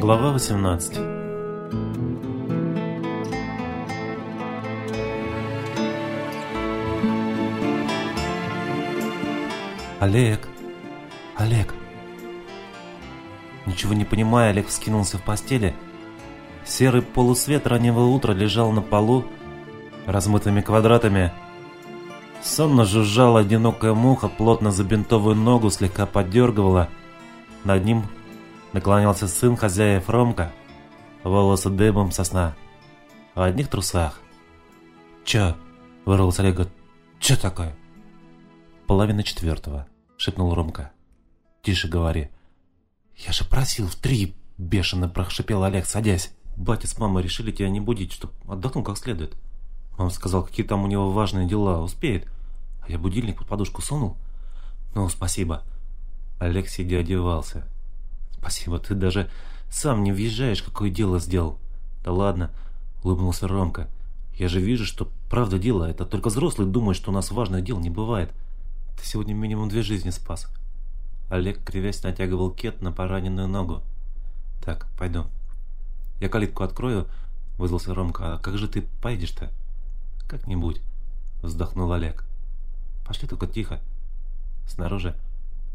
Глава 18 Олег! Олег! Ничего не понимая, Олег вскинулся в постели. Серый полусвет раннего утра лежал на полу, размытыми квадратами. Сонно жужжала одинокая муха, плотно забинтовую ногу слегка поддергивала. Над ним наклонялся сын хозяев Ромка, волосы дыбом сосна, в одних трусах. «Чё?» — вырвался Олега. «Чё такое?» «Половина четвертого», — шепнул Ромка. «Тише говори». «Я же просил в три!» — бешено прошипел Олег, садясь. «Батя с мамой решили тебя не будить, чтоб отдохнул как следует». Он сказал, какие там у него важные дела, успеет. А я будильник под подушку сунул. Ну, спасибо. Олег сидя одевался. Спасибо, ты даже сам не въезжаешь, какое дело сделал. Да ладно, улыбнулся Ромка. Я же вижу, что правда дело. Это только взрослый думает, что у нас важных дел не бывает. Ты сегодня минимум две жизни спас. Олег, кривясь, натягивал кет на пораненную ногу. Так, пойду. Я калитку открою, вызвался Ромка. А как же ты поедешь-то? Как-нибудь, вздохнул Олег. Пошли только тихо. Снаружи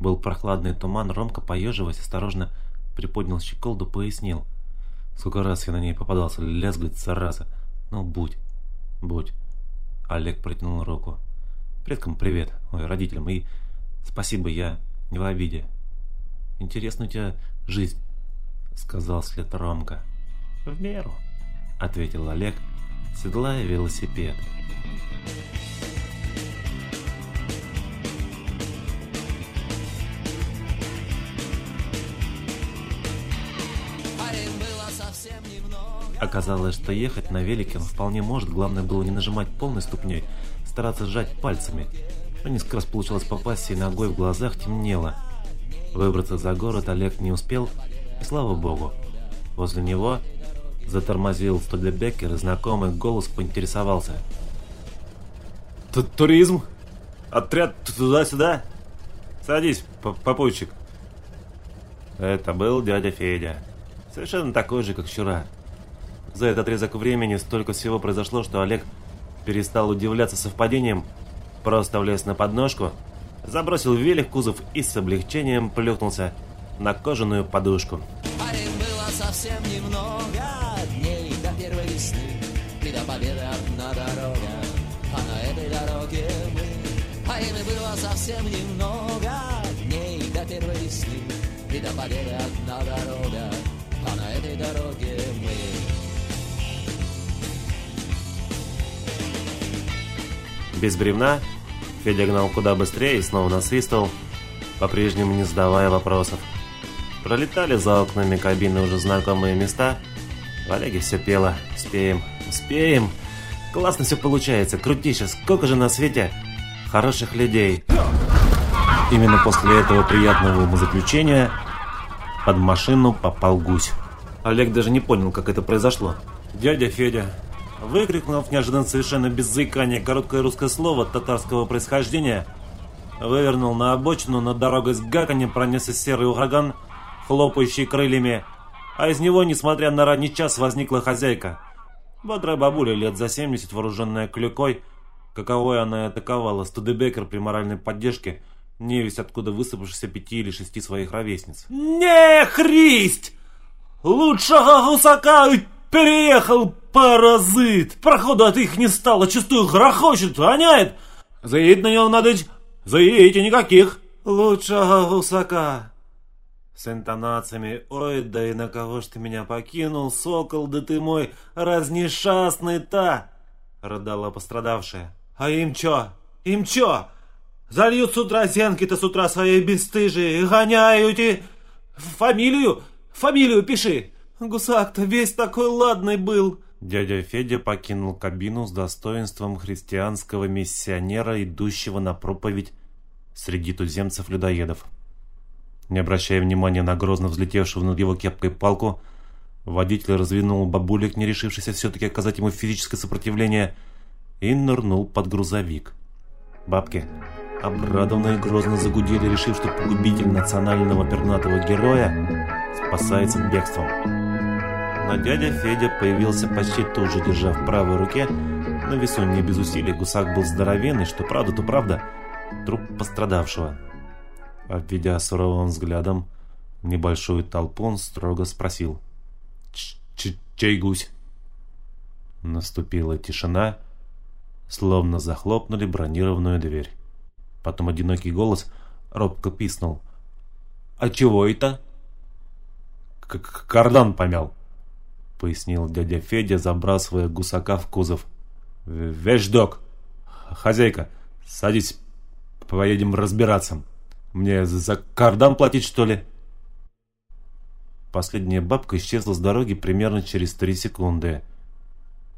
был прохладный туман, Ромка, поеживаясь, осторожно приподнял щеколду, пояснил. Сколько раз я на ней попадался, лязгает зараза. Ну, будь, будь. Олег протянул руку. Предкам привет, ой, родителям, и спасибо, я не в обиде. Интересная у тебя жизнь, сказал след Ромка. В меру, ответил Олег, седлая велосипед. Оказалось, что ехать на велике он вполне может, главное было не нажимать полной ступней, стараться сжать пальцами. Но несколько раз получилось попасть, и ногой в глазах темнело. Выбраться за город Олег не успел, и слава богу. Возле него затормозил Студебекер, и знакомый голос поинтересовался. Тут туризм? Отряд туда-сюда? Садись, попутчик. Это был дядя Федя. Совершенно такой же, как вчера. За этот отрезок времени столько всего произошло, что Олег перестал удивляться совпадением, просто влез на подножку, забросил велик кузов и с облегчением плюхнулся на кожаную подушку. Парень было совсем немного дней до первой весны, и до победы одна дорога, а на этой дороге мы. А было совсем немного дней до первой весны, и до победы одна дорога, а на этой дороге мы. Без бревна Федя гнал куда быстрее и снова насвистывал, по-прежнему не задавая вопросов. Пролетали за окнами кабины уже знакомые места. В Олеге все пело. Успеем, успеем. Классно все получается. Крутище, сколько же на свете хороших людей. Именно после этого приятного умозаключения под машину попал гусь. Олег даже не понял, как это произошло. Дядя Федя Выкрикнув неожиданно совершенно без заикания короткое русское слово татарского происхождения, вывернул на обочину, над дорогой с гаканьем пронесся серый ураган, хлопающий крыльями, а из него, несмотря на ранний час, возникла хозяйка. Бодрая бабуля лет за 70, вооруженная клюкой, каковой она и атаковала Студебекер при моральной поддержке, невесть откуда высыпавшихся пяти или шести своих ровесниц. «Не христь! Лучшего гусака переехал Паразит! Проходу от их не стало, чувствую, грохочет, воняет! Заедь на него надо, заедете никаких! Лучшего гусака! С интонациями «Ой, да и на кого ж ты меня покинул, сокол, да ты мой разнешастный-то!» Рыдала пострадавшая. «А им чё? Им чё? Зальют с утра зенки-то с утра своей бесстыжие, гоняют и... Фамилию? Фамилию пиши! Гусак-то весь такой ладный был!» Дядя Федя покинул кабину с достоинством христианского миссионера, идущего на проповедь среди туземцев-людоедов. Не обращая внимания на грозно взлетевшую над его кепкой палку, водитель раздвинул бабулек, не решившийся все-таки оказать ему физическое сопротивление, и нырнул под грузовик. Бабки, обрадованные грозно загудели, решив, что погубитель национального пернатого героя спасается бегством. Но дядя Федя появился почти тут же, держа в правой руке, на весу не без усилий, гусак был здоровенный, что правда, то правда, труп пострадавшего. Обведя суровым взглядом небольшую толпу, он строго спросил. Ч -ч «Чей гусь?» Наступила тишина, словно захлопнули бронированную дверь. Потом одинокий голос робко писнул. «А чего это?» К «Кардан помял», — пояснил дядя Федя, забрасывая гусака в кузов. «Вещдок! Хозяйка, садись, поедем разбираться. Мне за кардан платить, что ли?» Последняя бабка исчезла с дороги примерно через три секунды.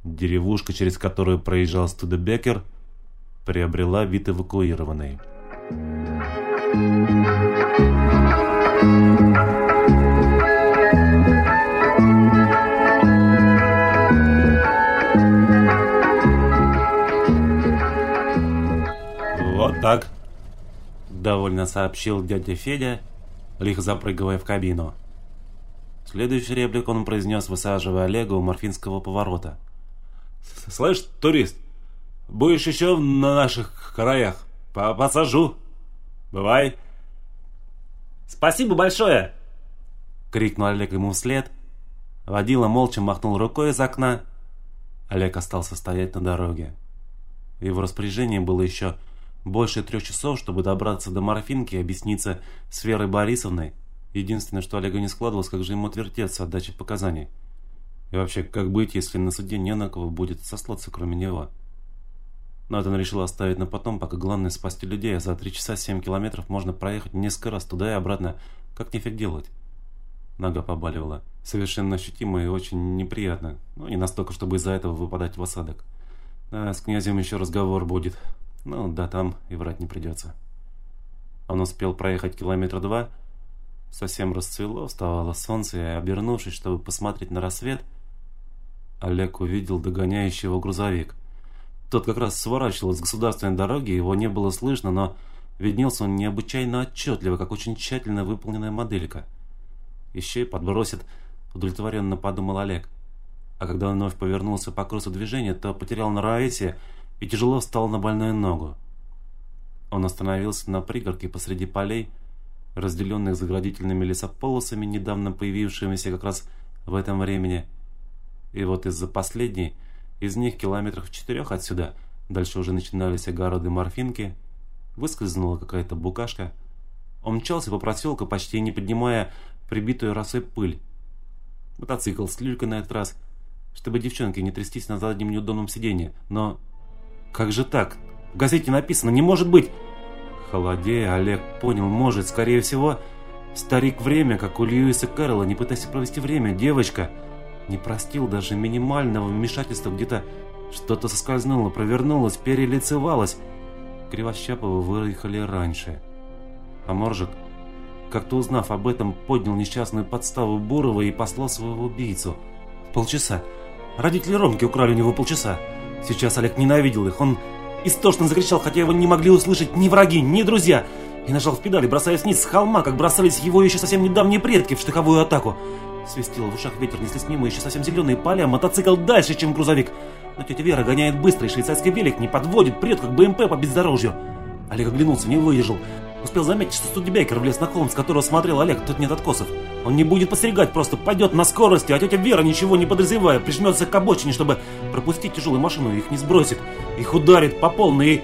Деревушка, через которую проезжал Студебекер, приобрела вид эвакуированной. «Вот так», — довольно сообщил дядя Федя, лихо запрыгивая в кабину. Следующий реплик он произнес, высаживая Олега у морфинского поворота. «Слышь, турист, будешь еще на наших краях? Посажу. Бывай!» «Спасибо большое!» — крикнул Олег ему вслед. Водила молча махнул рукой из окна. Олег остался стоять на дороге. В его распоряжении было еще больше трех часов, чтобы добраться до морфинки и объясниться с Верой Борисовной. Единственное, что Олегу не складывалось, как же ему отвертеться от дачи показаний. И вообще, как быть, если на суде не на кого будет сослаться, кроме него? Он решил оставить на потом, пока главное спасти людей, а за три часа семь километров можно проехать несколько раз туда и обратно. Как нифиг делать? Нога побаливала. Совершенно ощутимо и очень неприятно. Но не настолько, чтобы из-за этого выпадать в осадок. А с князем еще разговор будет. Ну да, там и врать не придется. Он успел проехать километра два. Совсем расцвело, вставало солнце, и обернувшись, чтобы посмотреть на рассвет, Олег увидел догоняющий его грузовик. Тот как раз сворачивал с государственной дороги, его не было слышно, но виднелся он необычайно отчетливо, как очень тщательно выполненная моделька. Еще и подбросит, удовлетворенно подумал Олег. А когда он вновь повернулся по курсу движения, то потерял на равновесие и тяжело встал на больную ногу. Он остановился на пригорке посреди полей, разделенных заградительными лесополосами, недавно появившимися как раз в этом времени. И вот из-за последней из них километров в четырех отсюда, дальше уже начинались огороды морфинки, выскользнула какая-то букашка. Он мчался по проселку, почти не поднимая прибитую росой пыль. Мотоцикл с люлькой на этот раз, чтобы девчонки не трястись на заднем неудобном сиденье. Но как же так? В газете написано «Не может быть!» Холодея, Олег понял, может, скорее всего, старик время, как у Льюиса Кэрролла, не пытайся провести время, девочка – не простил даже минимального вмешательства где-то что-то соскользнуло, провернулось, перелицевалось. Кривощаповы выехали раньше. А Моржик, как-то узнав об этом, поднял несчастную подставу Бурова и послал своего убийцу. Полчаса. Родители Ромки украли у него полчаса. Сейчас Олег ненавидел их. Он истошно закричал, хотя его не могли услышать ни враги, ни друзья. И нажал в педали, бросаясь вниз с холма, как бросались его еще совсем недавние предки в штыковую атаку. Свистел в ушах ветер, неслись мимо еще совсем зеленые поля, мотоцикл дальше, чем грузовик. Но тетя Вера гоняет быстро, и швейцарский велик не подводит, прет, как БМП по бездорожью. Олег оглянулся, не выдержал. Успел заметить, что Студебекер влез на холм, с которого смотрел Олег, тут нет откосов. Он не будет постерегать, просто пойдет на скорости, а тетя Вера, ничего не подозревая, прижмется к обочине, чтобы пропустить тяжелую машину, их не сбросит. Их ударит по полной, и...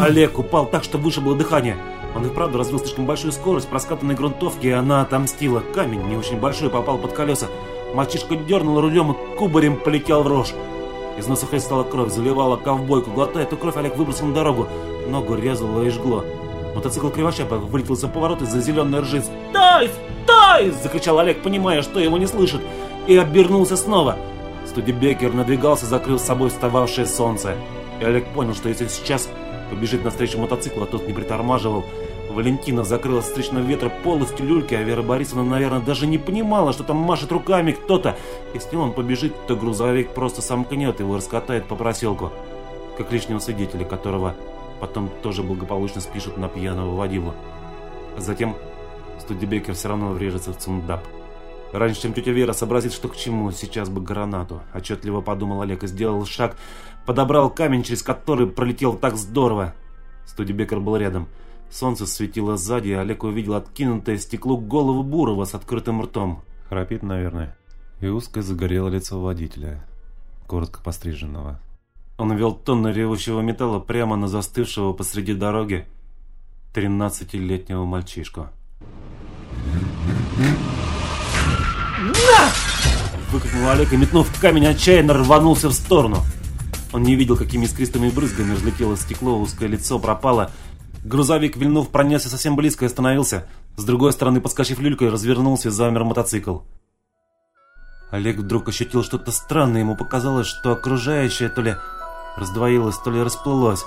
Олег упал так, что вышибло дыхание. Он и правда развил слишком большую скорость проскатанной грунтовки, и она отомстила. Камень, не очень большой, попал под колеса. Мальчишка дернул рулем и кубарем полетел в рожь. Из носа хлестала кровь, заливала ковбойку. Глотая эту кровь, Олег выбросил на дорогу. Ногу резало и жгло. Мотоцикл кривощапа вылетел за поворот из-за зеленой ржи. «Стой! Стой!» – закричал Олег, понимая, что его не слышит. И обернулся снова. Студебекер надвигался, закрыв с собой встававшее солнце. И Олег понял, что если сейчас побежит навстречу мотоцикла, а тот не притормаживал, Валентина закрыла встречного ветра полностью люльки, а Вера Борисовна, наверное, даже не понимала, что там машет руками кто-то. Если он побежит, то грузовик просто сомкнет его и раскатает по проселку. Как лишнего свидетеля, которого потом тоже благополучно спишут на пьяного водила. Затем Студебекер все равно врежется в цундап. Раньше, чем тетя Вера сообразит, что к чему, сейчас бы гранату. Отчетливо подумал Олег и сделал шаг, подобрал камень, через который пролетел так здорово. Студибекер был рядом. Солнце светило сзади, и Олег увидел откинутое стекло голову Бурова с открытым ртом. Храпит, наверное. И узкое загорело лицо водителя, коротко постриженного. Он вел тонны ревущего металла прямо на застывшего посреди дороги тринадцатилетнего мальчишку. На! Выкрикнул Олег и, метнув камень, отчаянно рванулся в сторону. Он не видел, какими искристыми брызгами разлетело стекло, узкое лицо пропало. Грузовик, вильнув, пронесся совсем близко и остановился. С другой стороны, подскочив люлькой, развернулся и замер мотоцикл. Олег вдруг ощутил что-то странное. Ему показалось, что окружающее то ли раздвоилось, то ли расплылось,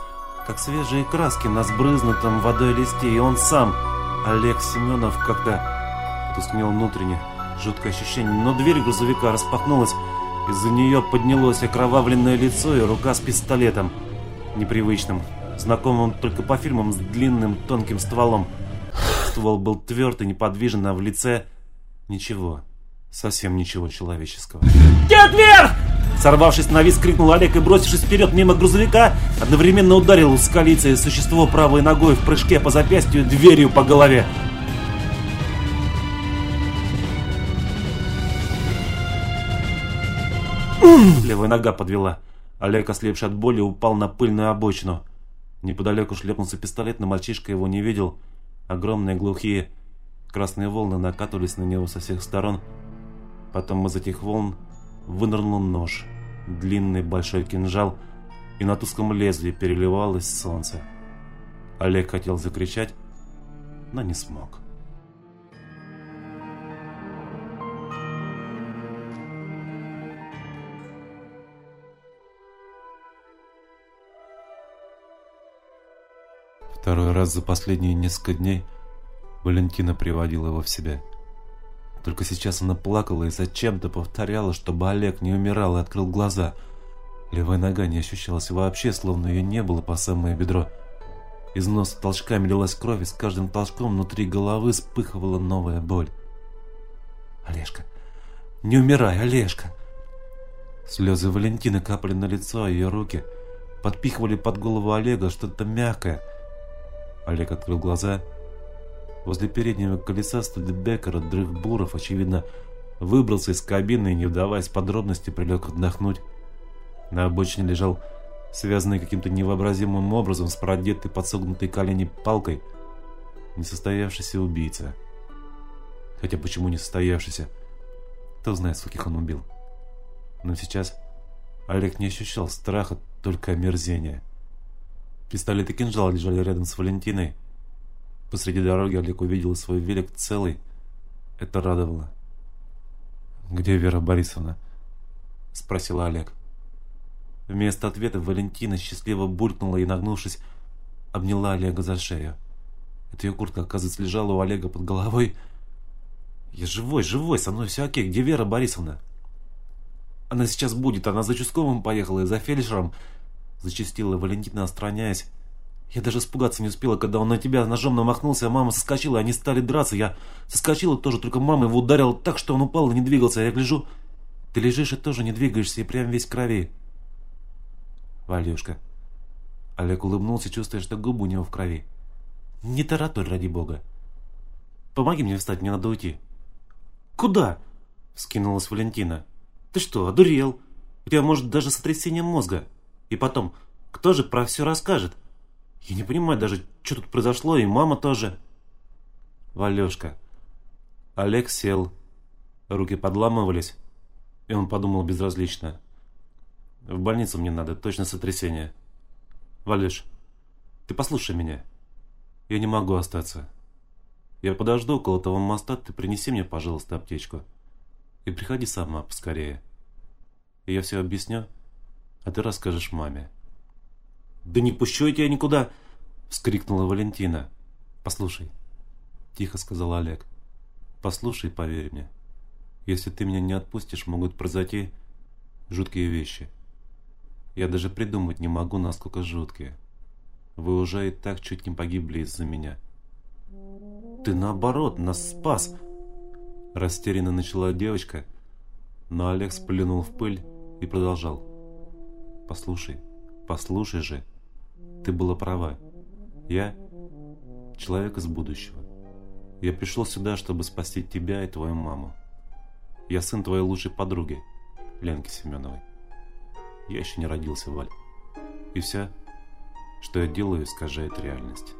как свежие краски на сбрызнутом водой листе. И он сам, Олег Семенов, как-то потускнел внутренне. Жуткое ощущение. Но дверь грузовика распахнулась. Из-за нее поднялось окровавленное лицо и рука с пистолетом. Непривычным. Знакомым только по фильмам с длинным тонким стволом. Ствол был тверд и неподвижен, а в лице ничего. Совсем ничего человеческого. «Дед вверх!» Сорвавшись на виск, крикнул Олег и, бросившись вперед мимо грузовика, одновременно ударил скалицей существо правой ногой в прыжке по запястью дверью по голове. Левая нога подвела. Олег, ослепший от боли, упал на пыльную обочину. Неподалеку шлепнулся пистолет, но мальчишка его не видел. Огромные глухие красные волны накатывались на него со всех сторон. Потом из этих волн вынырнул нож, длинный большой кинжал, и на тусклом лезвии переливалось солнце. Олег хотел закричать, но не смог. Второй раз за последние несколько дней Валентина приводила его в себя. Только сейчас она плакала и зачем-то повторяла, чтобы Олег не умирал и открыл глаза. Левая нога не ощущалась вообще, словно ее не было по самое бедро. Из носа толчками лилась кровь, и с каждым толчком внутри головы вспыхивала новая боль. «Олежка! Не умирай, Олежка!» Слезы Валентины капали на лицо, а ее руки подпихивали под голову Олега что-то мягкое – Олег открыл глаза. Возле переднего колеса Студебекера дрых Буров, очевидно, выбрался из кабины и, не вдаваясь в подробности, прилег отдохнуть. На обочине лежал связанный каким-то невообразимым образом с продетой подсогнутой колени палкой несостоявшийся убийца. Хотя почему несостоявшийся? Кто знает, скольких он убил. Но сейчас Олег не ощущал страха, только омерзения. Пистолет и кинжал лежали рядом с Валентиной. Посреди дороги Олег увидел свой велик целый. Это радовало. «Где Вера Борисовна?» – спросила Олег. Вместо ответа Валентина счастливо булькнула и, нагнувшись, обняла Олега за шею. Эта ее куртка, оказывается, лежала у Олега под головой. «Я живой, живой, со мной все окей. Где Вера Борисовна?» «Она сейчас будет, она за Чусковым поехала и за фельдшером. Зачастила Валентина, отстраняясь. Я даже испугаться не успела, когда он на тебя ножом намахнулся, а мама соскочила, они стали драться. Я соскочила тоже, только мама его ударила так, что он упал и не двигался. А я гляжу, ты лежишь и тоже не двигаешься, и прям весь крови. Валюшка. Олег улыбнулся, чувствуя, что губы у него в крови. Не тараторь, ради бога. Помоги мне встать, мне надо уйти. Куда? Скинулась Валентина. Ты что, одурел? У тебя, может, даже сотрясение мозга. И потом, кто же про все расскажет? Я не понимаю даже, что тут произошло, и мама тоже. Валешка. Олег сел. Руки подламывались, и он подумал безразлично. В больницу мне надо, точно сотрясение. Валеш, ты послушай меня. Я не могу остаться. Я подожду около того моста, ты принеси мне, пожалуйста, аптечку. И приходи сама поскорее. Я все объясню а ты расскажешь маме». «Да не пущу я тебя никуда!» — вскрикнула Валентина. «Послушай», — тихо сказал Олег. «Послушай, поверь мне. Если ты меня не отпустишь, могут произойти жуткие вещи. Я даже придумать не могу, насколько жуткие. Вы уже и так чуть не погибли из-за меня». «Ты наоборот нас спас!» Растерянно начала девочка, но Олег сплюнул в пыль и продолжал. «Послушай, послушай же, ты была права. Я человек из будущего. Я пришел сюда, чтобы спасти тебя и твою маму. Я сын твоей лучшей подруги, Ленки Семеновой. Я еще не родился, Валь. И все, что я делаю, искажает реальность.